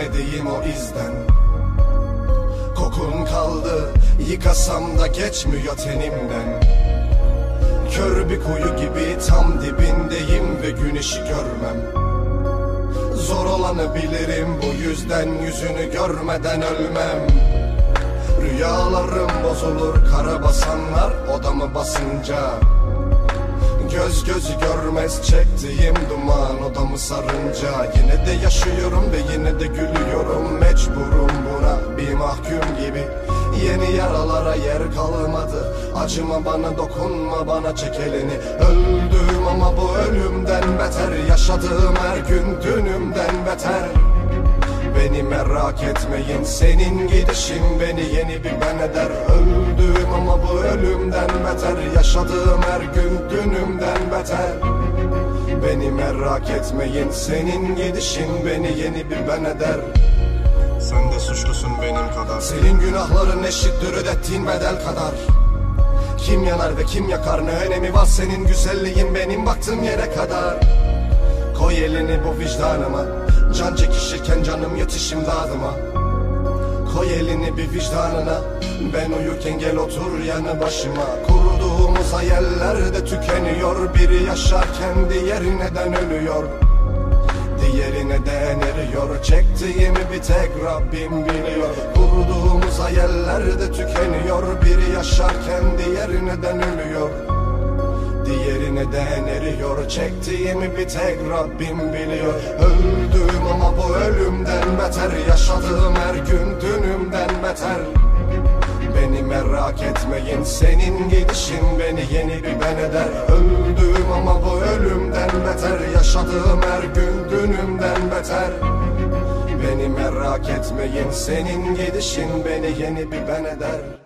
Gitmediğim o izden. Kokun kaldı Yıkasam da geçmiyor tenimden. Kör bir kuyu gibi tam dibindeyim ve güneşi görmem. Zor olanı bilirim bu yüzden yüzünü görmeden ölmem. Rüyalarım bozulur kara basanlar odamı basınca Göz gözü görmez çektiğim duman odamı sarınca. Yine de yaşıyorum ve yine de gülüyorum Mecburum buna bir mahkum gibi. Yeni yaralara yer kalmadı Acıma bana dokunma bana çek elini. Öldüm ama bu ölümden beter Yaşadığım her gün dünümden beter Beni merak etmeyin senin gidişin beni yeni bir ben eder. Öldüm ama bu ölümden beter. Yaşadığım her gün dünümden beter. Beni merak etmeyin senin gidişin beni yeni bir ben eder. Sen de suçlusun benim kadar. Senin günahların eşittir ödettiğin bedel kadar. Kim yanar ve kim yakar ne önemi var senin güzelliğin benim baktığım yere kadar Koy elini bu vicdanıma. Can çekişirken canım yetişim dadıma Koy elini bir vicdanına. Ben uyurken gel otur yanı başıma. Kurduğumuz hayaller de tükeniyor. Biri yaşarken diğeri neden ölüyor. Diğeri neden eriyor Çektiğimi bir tek Rabbim biliyor. Kurduğumuz hayaller de tükeniyor. Biri yaşarken diğeri neden ölüyor neden eriyor? Çektiğimi bir tek Rabbim biliyor. Öldüm ama bu ölümden beter. Yaşadığım her gün dünümden beter. Beni merak etmeyin senin gidişin beni yeni bir ben eder. Öldüm ama bu ölümden beter. Yaşadığım her gün dünümden beter. Beni merak etmeyin senin gidişin beni yeni bir ben eder